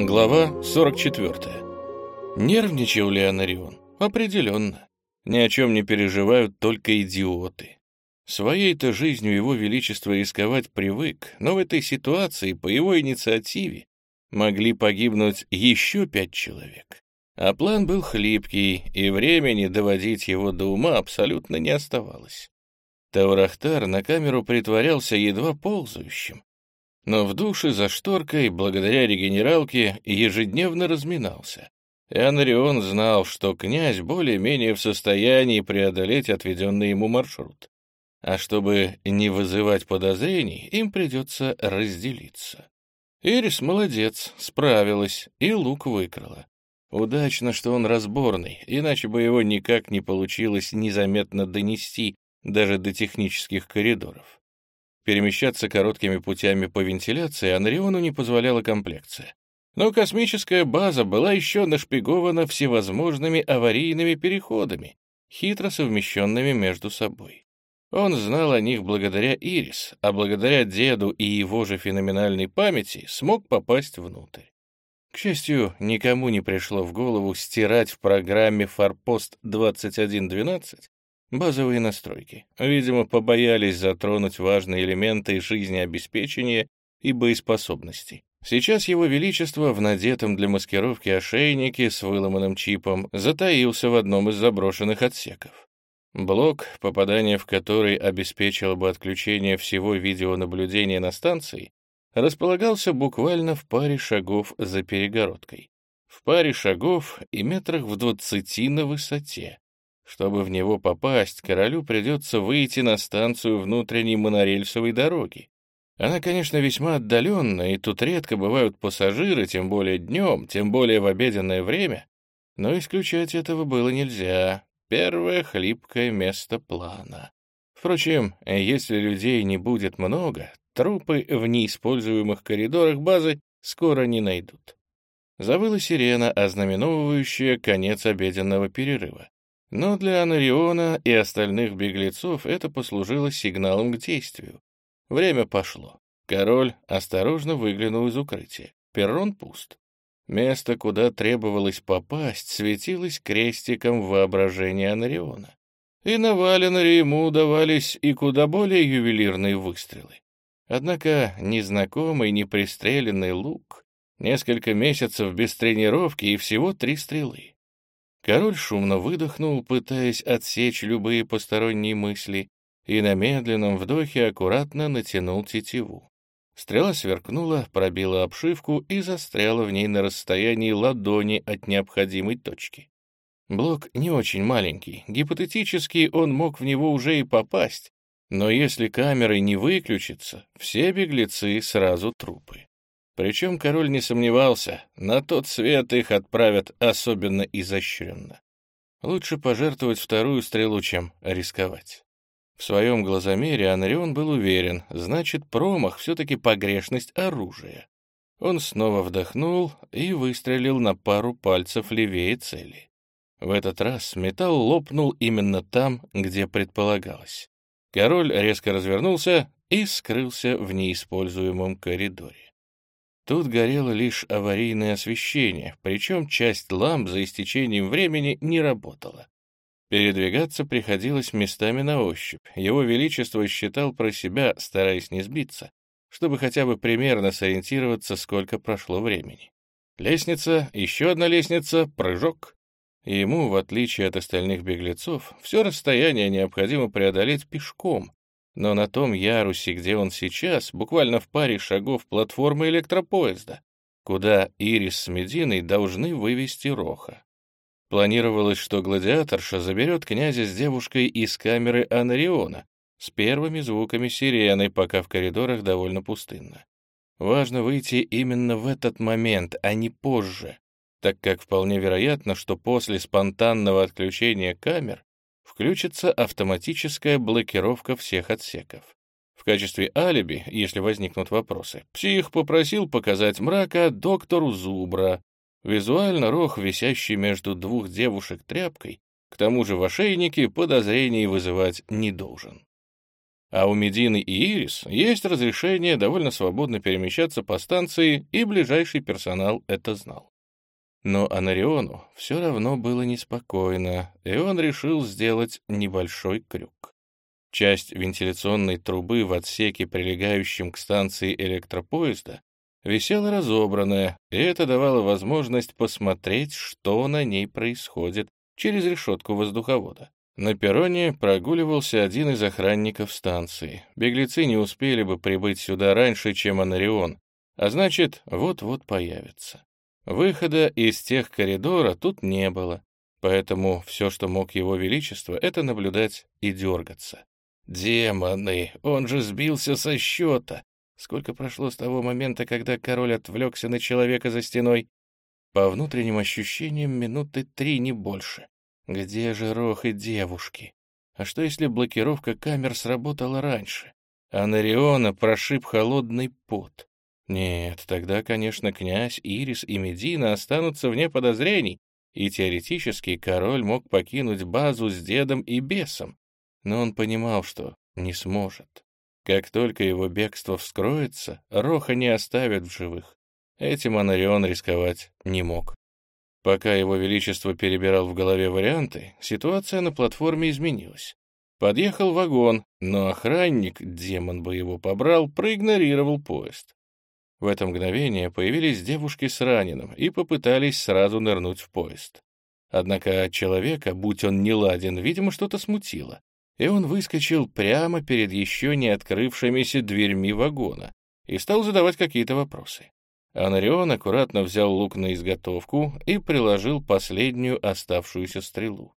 Глава 44. Нервничал ли Анарион? Определенно. Ни о чем не переживают только идиоты. Своей-то жизнью его величество рисковать привык, но в этой ситуации, по его инициативе, могли погибнуть еще пять человек. А план был хлипкий, и времени доводить его до ума абсолютно не оставалось. Таурахтар на камеру притворялся едва ползающим, но в душе за шторкой, благодаря регенералке, ежедневно разминался. И Анарион знал, что князь более-менее в состоянии преодолеть отведенный ему маршрут. А чтобы не вызывать подозрений, им придется разделиться. Ирис молодец, справилась, и лук выкрала. Удачно, что он разборный, иначе бы его никак не получилось незаметно донести даже до технических коридоров. Перемещаться короткими путями по вентиляции Анриону не позволяла комплекция. Но космическая база была еще нашпигована всевозможными аварийными переходами, хитро совмещенными между собой. Он знал о них благодаря Ирис, а благодаря деду и его же феноменальной памяти смог попасть внутрь. К счастью, никому не пришло в голову стирать в программе «Форпост 2112» Базовые настройки. Видимо, побоялись затронуть важные элементы жизнеобеспечения и боеспособности. Сейчас его величество в надетом для маскировки ошейнике с выломанным чипом затаился в одном из заброшенных отсеков. Блок, попадание в который обеспечило бы отключение всего видеонаблюдения на станции, располагался буквально в паре шагов за перегородкой. В паре шагов и метрах в двадцати на высоте. Чтобы в него попасть, королю придется выйти на станцию внутренней монорельсовой дороги. Она, конечно, весьма отдаленная, и тут редко бывают пассажиры, тем более днем, тем более в обеденное время, но исключать этого было нельзя. Первое хлипкое место плана. Впрочем, если людей не будет много, трупы в неиспользуемых коридорах базы скоро не найдут. Завыла сирена, ознаменовывающая конец обеденного перерыва. Но для Анариона и остальных беглецов это послужило сигналом к действию. Время пошло. Король осторожно выглянул из укрытия. Перрон пуст. Место, куда требовалось попасть, светилось крестиком воображения Анариона. И на Валенаре ему удавались и куда более ювелирные выстрелы. Однако незнакомый, непристреленный лук, несколько месяцев без тренировки и всего три стрелы. Король шумно выдохнул, пытаясь отсечь любые посторонние мысли, и на медленном вдохе аккуратно натянул тетиву. Стрела сверкнула, пробила обшивку и застряла в ней на расстоянии ладони от необходимой точки. Блок не очень маленький, гипотетически он мог в него уже и попасть, но если камеры не выключится, все беглецы сразу трупы. Причем король не сомневался, на тот свет их отправят особенно изощренно. Лучше пожертвовать вторую стрелу, чем рисковать. В своем глазомере Анрион был уверен, значит, промах все-таки погрешность оружия. Он снова вдохнул и выстрелил на пару пальцев левее цели. В этот раз металл лопнул именно там, где предполагалось. Король резко развернулся и скрылся в неиспользуемом коридоре. Тут горело лишь аварийное освещение, причем часть ламп за истечением времени не работала. Передвигаться приходилось местами на ощупь. Его Величество считал про себя, стараясь не сбиться, чтобы хотя бы примерно сориентироваться, сколько прошло времени. Лестница, еще одна лестница, прыжок. ему, в отличие от остальных беглецов, все расстояние необходимо преодолеть пешком, но на том ярусе, где он сейчас, буквально в паре шагов платформы электропоезда, куда Ирис с Мединой должны вывести Роха. Планировалось, что гладиаторша заберет князя с девушкой из камеры Анариона с первыми звуками сирены, пока в коридорах довольно пустынно. Важно выйти именно в этот момент, а не позже, так как вполне вероятно, что после спонтанного отключения камер включится автоматическая блокировка всех отсеков. В качестве алиби, если возникнут вопросы, псих попросил показать мрака доктору Зубра. Визуально рог, висящий между двух девушек тряпкой, к тому же в ошейнике подозрений вызывать не должен. А у Медины и Ирис есть разрешение довольно свободно перемещаться по станции, и ближайший персонал это знал. Но Анариону все равно было неспокойно, и он решил сделать небольшой крюк. Часть вентиляционной трубы в отсеке, прилегающем к станции электропоезда, висела разобранная, и это давало возможность посмотреть, что на ней происходит через решетку воздуховода. На перроне прогуливался один из охранников станции. Беглецы не успели бы прибыть сюда раньше, чем Анарион, а значит, вот-вот появится. Выхода из тех коридора тут не было, поэтому все, что мог его величество, это наблюдать и дергаться. Демоны, он же сбился со счета. Сколько прошло с того момента, когда король отвлекся на человека за стеной? По внутренним ощущениям, минуты три, не больше. Где же Рох и девушки? А что, если блокировка камер сработала раньше? А Нариона прошиб холодный пот. Нет, тогда, конечно, князь, Ирис и Медина останутся вне подозрений, и теоретически король мог покинуть базу с дедом и бесом но он понимал, что не сможет. Как только его бегство вскроется, Роха не оставят в живых. Этим Анарион рисковать не мог. Пока его величество перебирал в голове варианты, ситуация на платформе изменилась. Подъехал вагон, но охранник, демон бы его побрал, проигнорировал поезд. В это мгновение появились девушки с раненым и попытались сразу нырнуть в поезд. Однако человека, будь он неладен, видимо, что-то смутило и он выскочил прямо перед еще не открывшимися дверьми вагона и стал задавать какие-то вопросы. Анарион аккуратно взял лук на изготовку и приложил последнюю оставшуюся стрелу.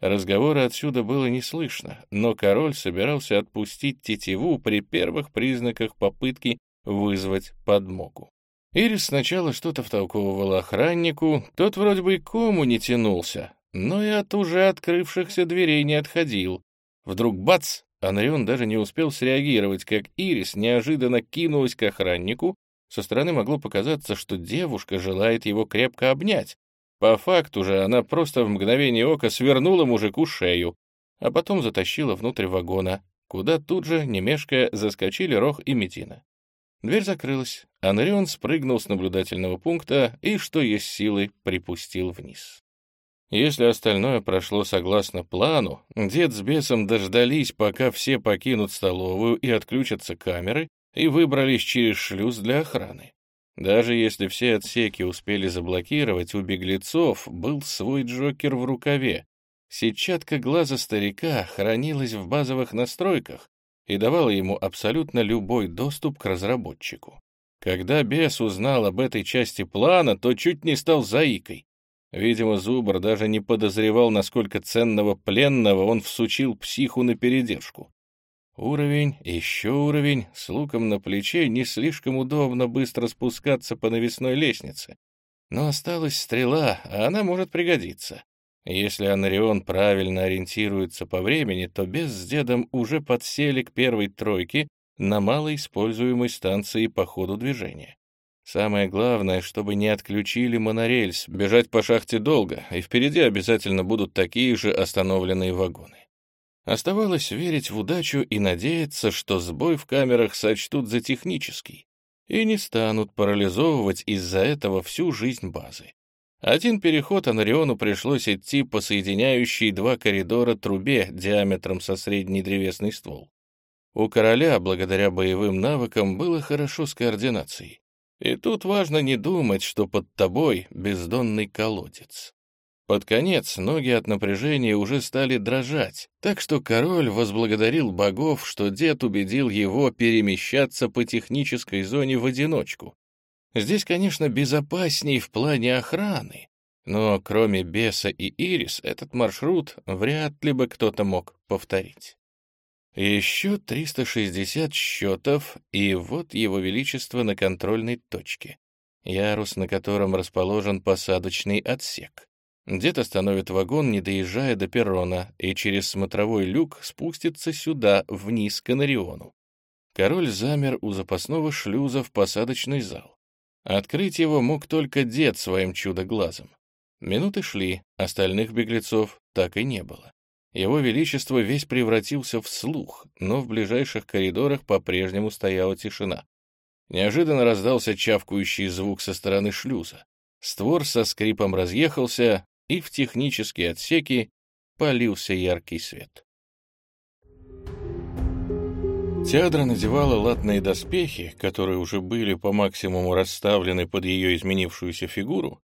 Разговора отсюда было не слышно, но король собирался отпустить тетиву при первых признаках попытки вызвать подмогу. Ирис сначала что-то втолковывала охраннику, тот вроде бы и кому не тянулся, но и от уже открывшихся дверей не отходил, Вдруг бац! Анрион даже не успел среагировать, как Ирис неожиданно кинулась к охраннику. Со стороны могло показаться, что девушка желает его крепко обнять. По факту же она просто в мгновение ока свернула мужику шею, а потом затащила внутрь вагона, куда тут же, не мешкая, заскочили Рох и Метина. Дверь закрылась, Анрион спрыгнул с наблюдательного пункта и, что есть силы, припустил вниз. Если остальное прошло согласно плану, дед с бесом дождались, пока все покинут столовую и отключатся камеры, и выбрались через шлюз для охраны. Даже если все отсеки успели заблокировать, у беглецов был свой Джокер в рукаве. Сетчатка глаза старика хранилась в базовых настройках и давала ему абсолютно любой доступ к разработчику. Когда бес узнал об этой части плана, то чуть не стал заикой. Видимо, Зубр даже не подозревал, насколько ценного пленного он всучил психу на передержку. Уровень, еще уровень, с луком на плече не слишком удобно быстро спускаться по навесной лестнице. Но осталась стрела, а она может пригодиться. Если Анарион правильно ориентируется по времени, то без с дедом уже подсели к первой тройке на малоиспользуемой станции по ходу движения. Самое главное, чтобы не отключили монорельс, бежать по шахте долго, и впереди обязательно будут такие же остановленные вагоны. Оставалось верить в удачу и надеяться, что сбой в камерах сочтут за технический и не станут парализовывать из-за этого всю жизнь базы. Один переход Анариону пришлось идти по соединяющей два коридора трубе диаметром со средний древесный ствол. У короля, благодаря боевым навыкам, было хорошо с координацией. И тут важно не думать, что под тобой бездонный колодец. Под конец ноги от напряжения уже стали дрожать, так что король возблагодарил богов, что дед убедил его перемещаться по технической зоне в одиночку. Здесь, конечно, безопасней в плане охраны, но кроме Беса и Ирис этот маршрут вряд ли бы кто-то мог повторить. Еще 360 счетов, и вот его величество на контрольной точке. Ярус, на котором расположен посадочный отсек. Дед остановит вагон, не доезжая до перрона, и через смотровой люк спустится сюда, вниз к Анариону. Король замер у запасного шлюза в посадочный зал. Открыть его мог только дед своим чудо-глазом. Минуты шли, остальных беглецов так и не было. Его Величество весь превратился в слух, но в ближайших коридорах по-прежнему стояла тишина. Неожиданно раздался чавкающий звук со стороны шлюза. Створ со скрипом разъехался, и в технические отсеки полился яркий свет. Теадра надевала латные доспехи, которые уже были по максимуму расставлены под ее изменившуюся фигуру,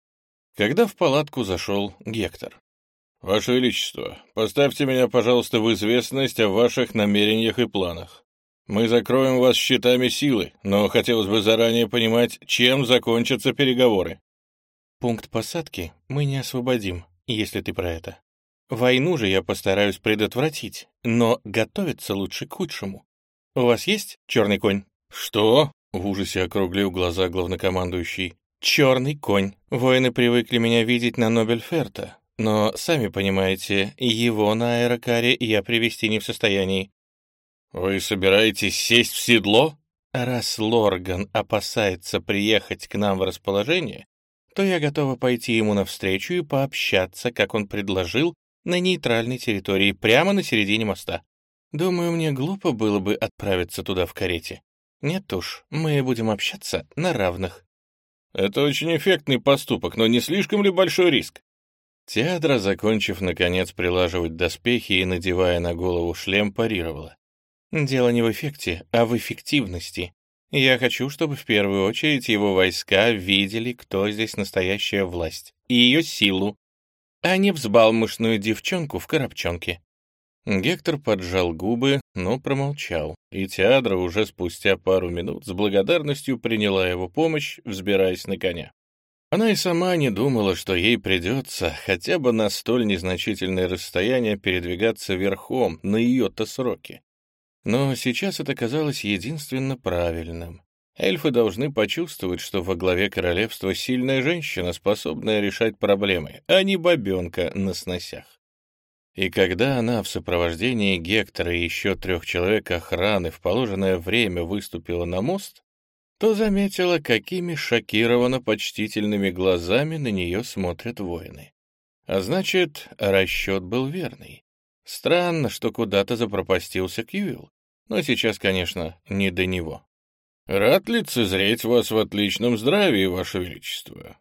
когда в палатку зашел Гектор. «Ваше Величество, поставьте меня, пожалуйста, в известность о ваших намерениях и планах. Мы закроем вас щитами силы, но хотелось бы заранее понимать, чем закончатся переговоры». «Пункт посадки мы не освободим, если ты про это. Войну же я постараюсь предотвратить, но готовиться лучше к худшему. У вас есть черный конь?» «Что?» — в ужасе округлил глаза главнокомандующий. «Черный конь. Воины привыкли меня видеть на Нобельферта, но, сами понимаете, его на аэрокаре я привести не в состоянии. «Вы собираетесь сесть в седло?» «Раз Лорган опасается приехать к нам в расположение, то я готова пойти ему навстречу и пообщаться, как он предложил, на нейтральной территории, прямо на середине моста. Думаю, мне глупо было бы отправиться туда в карете. Нет уж, мы будем общаться на равных». «Это очень эффектный поступок, но не слишком ли большой риск?» Театра, закончив, наконец, прилаживать доспехи и надевая на голову шлем, парировала. «Дело не в эффекте, а в эффективности. Я хочу, чтобы в первую очередь его войска видели, кто здесь настоящая власть, и ее силу, а не взбалмошную девчонку в коробчонке». Гектор поджал губы, но промолчал, и Теадра уже спустя пару минут с благодарностью приняла его помощь, взбираясь на коня. Она и сама не думала, что ей придется хотя бы на столь незначительное расстояние передвигаться верхом на ее-то сроки. Но сейчас это казалось единственно правильным. Эльфы должны почувствовать, что во главе королевства сильная женщина, способная решать проблемы, а не бабенка на сносях. И когда она в сопровождении Гектора и еще трех человек охраны в положенное время выступила на мост, то заметила, какими шокированно почтительными глазами на нее смотрят воины. А значит, расчет был верный. Странно, что куда-то запропастился Кьюилл, но сейчас, конечно, не до него. «Рад лицезреть вас в отличном здравии, ваше величество»,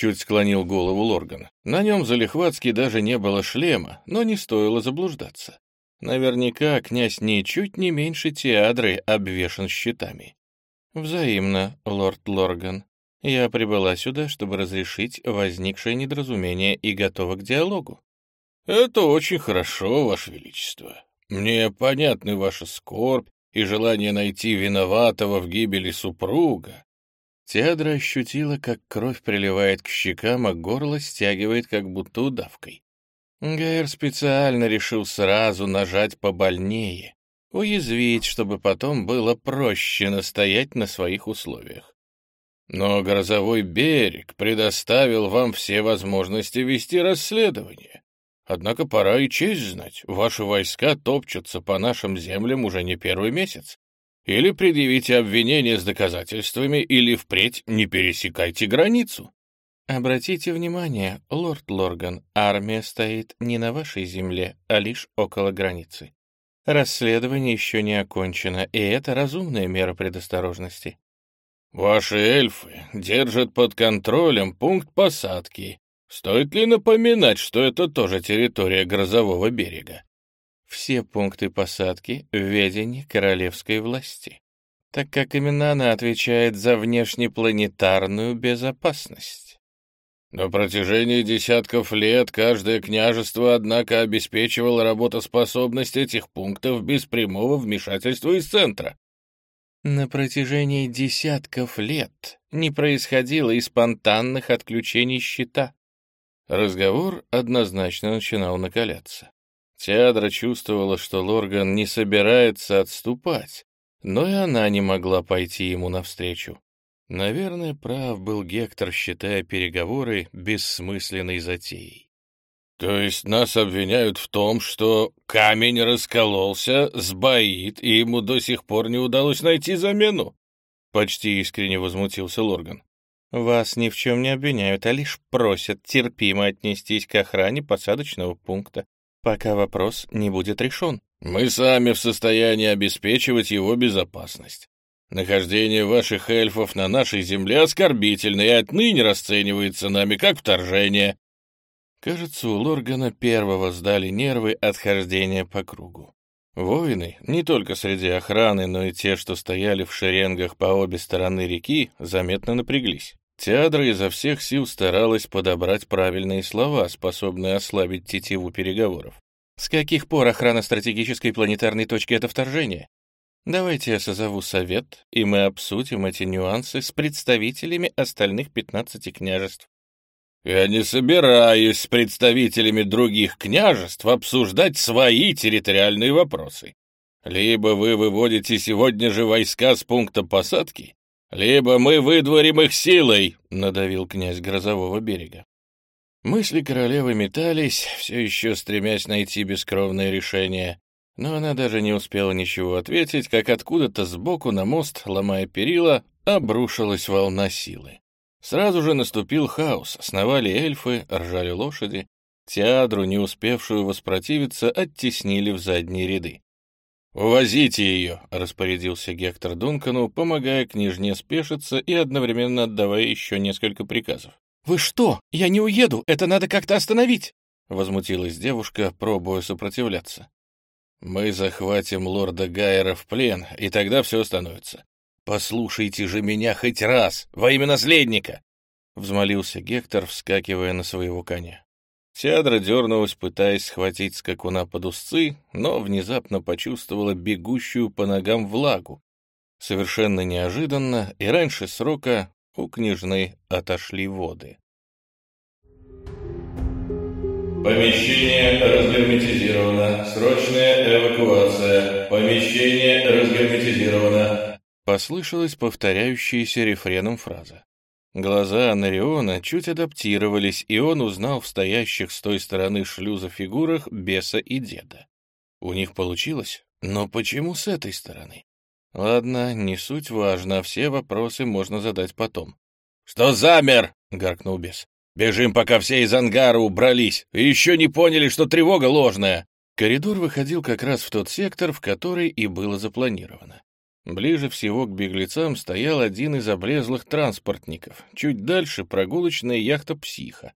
Чуть склонил голову Лорган. На нем залихватски даже не было шлема, но не стоило заблуждаться. Наверняка князь ничуть не меньше теадры обвешан щитами. «Взаимно, лорд Лорган. Я прибыла сюда, чтобы разрешить возникшее недоразумение и готова к диалогу». «Это очень хорошо, Ваше Величество. Мне понятны ваша скорбь и желание найти виноватого в гибели супруга». Теадра ощутила, как кровь приливает к щекам, а горло стягивает как будто удавкой. Гайер специально решил сразу нажать побольнее, уязвить, чтобы потом было проще настоять на своих условиях. Но грозовой берег предоставил вам все возможности вести расследование. Однако пора и честь знать, ваши войска топчутся по нашим землям уже не первый месяц. Или предъявите обвинение с доказательствами, или впредь не пересекайте границу. Обратите внимание, лорд Лорган, армия стоит не на вашей земле, а лишь около границы. Расследование еще не окончено, и это разумная мера предосторожности. Ваши эльфы держат под контролем пункт посадки. Стоит ли напоминать, что это тоже территория грозового берега? Все пункты посадки в ведении королевской власти, так как именно она отвечает за внешнепланетарную безопасность. На протяжении десятков лет каждое княжество, однако, обеспечивало работоспособность этих пунктов без прямого вмешательства из центра. На протяжении десятков лет не происходило и спонтанных отключений щита. Разговор однозначно начинал накаляться. Теадра чувствовала, что Лорган не собирается отступать, но и она не могла пойти ему навстречу. Наверное, прав был Гектор, считая переговоры бессмысленной затеей. То есть нас обвиняют в том, что камень раскололся, сбоит, и ему до сих пор не удалось найти замену? Почти искренне возмутился Лорган. Вас ни в чем не обвиняют, а лишь просят терпимо отнестись к охране посадочного пункта. Пока вопрос не будет решен. Мы сами в состоянии обеспечивать его безопасность. Нахождение ваших эльфов на нашей земле оскорбительно и отныне расценивается нами как вторжение. Кажется, у Лоргана первого сдали нервы от хождения по кругу. Воины, не только среди охраны, но и те, что стояли в шеренгах по обе стороны реки, заметно напряглись. Теадра изо всех сил старалась подобрать правильные слова, способные ослабить тетиву переговоров. С каких пор охрана стратегической планетарной точки — это вторжение? Давайте я созову совет, и мы обсудим эти нюансы с представителями остальных 15 княжеств. Я не собираюсь с представителями других княжеств обсуждать свои территориальные вопросы. Либо вы выводите сегодня же войска с пункта посадки, либо мы выдворим их силой, — надавил князь Грозового берега. Мысли королевы метались, все еще стремясь найти бескровное решение, но она даже не успела ничего ответить, как откуда-то сбоку на мост, ломая перила, обрушилась волна силы. Сразу же наступил хаос, сновали эльфы, ржали лошади. Теадру, не успевшую воспротивиться, оттеснили в задние ряды. «Увозите ее!» — распорядился Гектор Дункану, помогая княжне спешиться и одновременно отдавая еще несколько приказов. «Вы что? Я не уеду! Это надо как-то остановить!» — возмутилась девушка, пробуя сопротивляться. «Мы захватим лорда Гайера в плен, и тогда все остановится. Послушайте же меня хоть раз, во имя наследника!» — взмолился Гектор, вскакивая на своего коня. Теадра дернулась, пытаясь схватить скакуна под узцы, но внезапно почувствовала бегущую по ногам влагу. Совершенно неожиданно и раньше срока у княжны отошли воды. Помещение разгерметизировано. Срочная эвакуация. Помещение разгерметизировано. Послышалась повторяющаяся рефреном фраза. Глаза Анариона чуть адаптировались, и он узнал в стоящих с той стороны шлюза фигурах беса и деда. У них получилось? Но почему с этой стороны? Ладно, не суть важно, все вопросы можно задать потом. «Что замер?» — гаркнул бес. «Бежим, пока все из ангара убрались, еще не поняли, что тревога ложная!» Коридор выходил как раз в тот сектор, в который и было запланировано. Ближе всего к беглецам стоял один из облезлых транспортников, чуть дальше прогулочная яхта «Психа».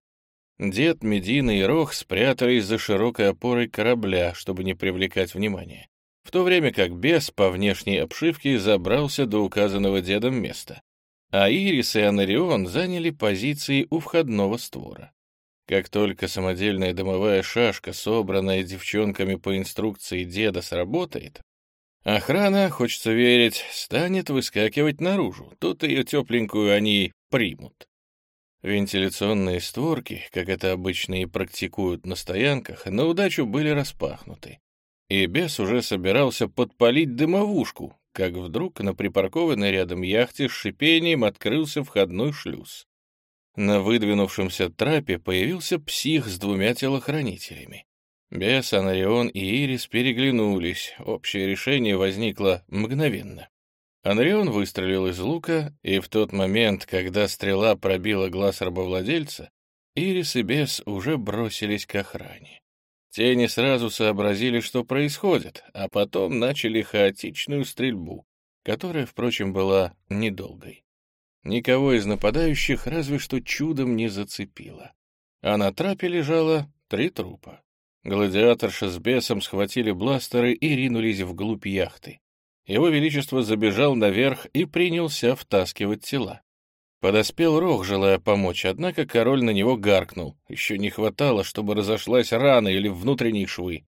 Дед, Медина и Рох спрятались за широкой опорой корабля, чтобы не привлекать внимания в то время как бес по внешней обшивке забрался до указанного дедом места, а Ирис и Анарион заняли позиции у входного створа. Как только самодельная дымовая шашка, собранная девчонками по инструкции деда, сработает, охрана, хочется верить, станет выскакивать наружу, тут ее тепленькую они примут. Вентиляционные створки, как это обычно и практикуют на стоянках, на удачу были распахнуты и бес уже собирался подпалить дымовушку, как вдруг на припаркованной рядом яхте с шипением открылся входной шлюз. На выдвинувшемся трапе появился псих с двумя телохранителями. Бес, Анарион и Ирис переглянулись, общее решение возникло мгновенно. Анрион выстрелил из лука, и в тот момент, когда стрела пробила глаз рабовладельца, Ирис и Бес уже бросились к охране. Те не сразу сообразили, что происходит, а потом начали хаотичную стрельбу, которая, впрочем, была недолгой. Никого из нападающих разве что чудом не зацепило. А на трапе лежало три трупа. Гладиаторша с бесом схватили бластеры и ринулись вглубь яхты. Его Величество забежал наверх и принялся втаскивать тела. Подоспел Рох, желая помочь, однако король на него гаркнул. Еще не хватало, чтобы разошлась рана или внутренние швы.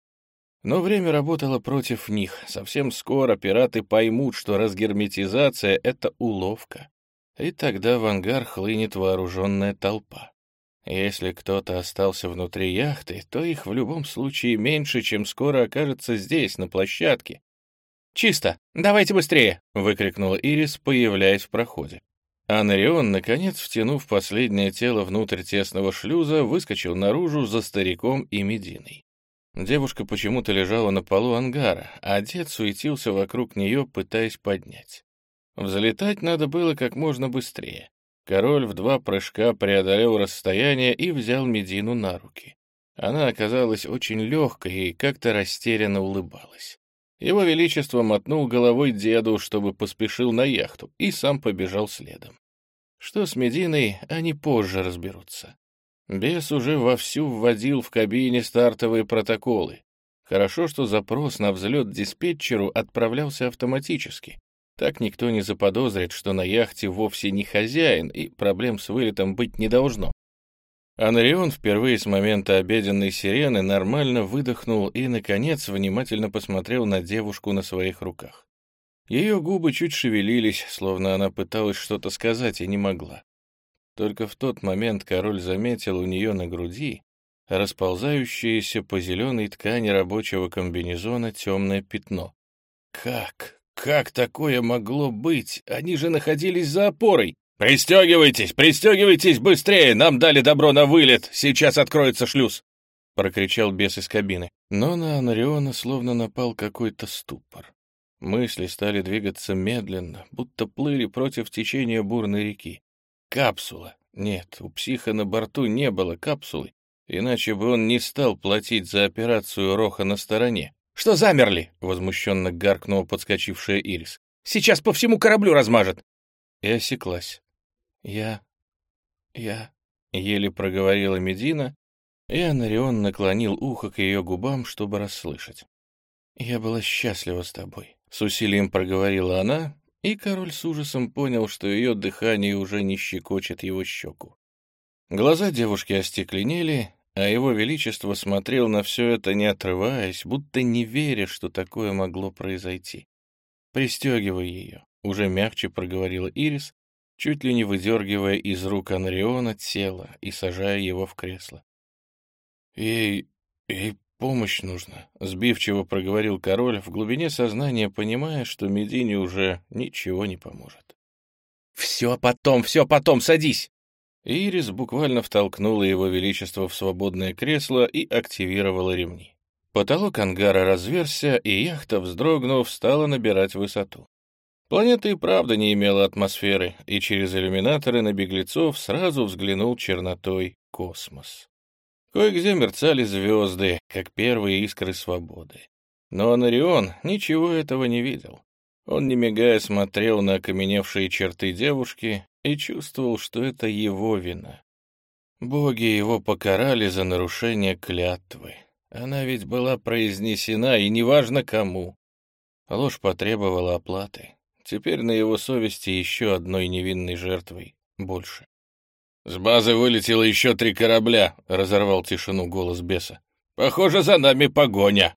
Но время работало против них. Совсем скоро пираты поймут, что разгерметизация — это уловка. И тогда в ангар хлынет вооруженная толпа. Если кто-то остался внутри яхты, то их в любом случае меньше, чем скоро окажется здесь, на площадке. «Чисто! Давайте быстрее!» — выкрикнула Ирис, появляясь в проходе. Анарион, наконец, втянув последнее тело внутрь тесного шлюза, выскочил наружу за стариком и Мединой. Девушка почему-то лежала на полу ангара, а дед суетился вокруг нее, пытаясь поднять. Взлетать надо было как можно быстрее. Король в два прыжка преодолел расстояние и взял Медину на руки. Она оказалась очень легкой и как-то растерянно улыбалась. Его Величество мотнул головой деду, чтобы поспешил на яхту, и сам побежал следом. Что с Мединой, они позже разберутся. Бес уже вовсю вводил в кабине стартовые протоколы. Хорошо, что запрос на взлет диспетчеру отправлялся автоматически. Так никто не заподозрит, что на яхте вовсе не хозяин, и проблем с вылетом быть не должно. Анарион впервые с момента обеденной сирены нормально выдохнул и, наконец, внимательно посмотрел на девушку на своих руках. Ее губы чуть шевелились, словно она пыталась что-то сказать и не могла. Только в тот момент король заметил у нее на груди расползающееся по зеленой ткани рабочего комбинезона темное пятно. Как? Как такое могло быть? Они же находились за опорой. «Пристегивайтесь, пристегивайтесь быстрее! Нам дали добро на вылет! Сейчас откроется шлюз!» — прокричал бес из кабины. Но на Анариона словно напал какой-то ступор. Мысли стали двигаться медленно, будто плыли против течения бурной реки. Капсула. Нет, у психа на борту не было капсулы, иначе бы он не стал платить за операцию Роха на стороне. «Что замерли?» — возмущенно гаркнула подскочившая Ирис. «Сейчас по всему кораблю размажет!» И осеклась. «Я... я...» — еле проговорила Медина, и Анарион наклонил ухо к ее губам, чтобы расслышать. «Я была счастлива с тобой», — с усилием проговорила она, и король с ужасом понял, что ее дыхание уже не щекочет его щеку. Глаза девушки остекленели, а его величество смотрел на все это, не отрываясь, будто не веря, что такое могло произойти. «Пристегивай ее», — уже мягче проговорила Ирис, чуть ли не выдергивая из рук Анриона тело и сажая его в кресло. «Ей... ей помощь нужна», — сбивчиво проговорил король, в глубине сознания понимая, что Медине уже ничего не поможет. «Все потом, все потом, садись!» Ирис буквально втолкнула его величество в свободное кресло и активировала ремни. Потолок ангара разверся, и яхта, вздрогнув, стала набирать высоту. Планета и правда не имела атмосферы, и через иллюминаторы на беглецов сразу взглянул чернотой космос. Кое-где мерцали звезды, как первые искры свободы. Но Анарион ничего этого не видел. Он, не мигая, смотрел на окаменевшие черты девушки и чувствовал, что это его вина. Боги его покарали за нарушение клятвы. Она ведь была произнесена, и неважно кому. Ложь потребовала оплаты. Теперь на его совести еще одной невинной жертвой больше. «С базы вылетело еще три корабля», — разорвал тишину голос беса. «Похоже, за нами погоня».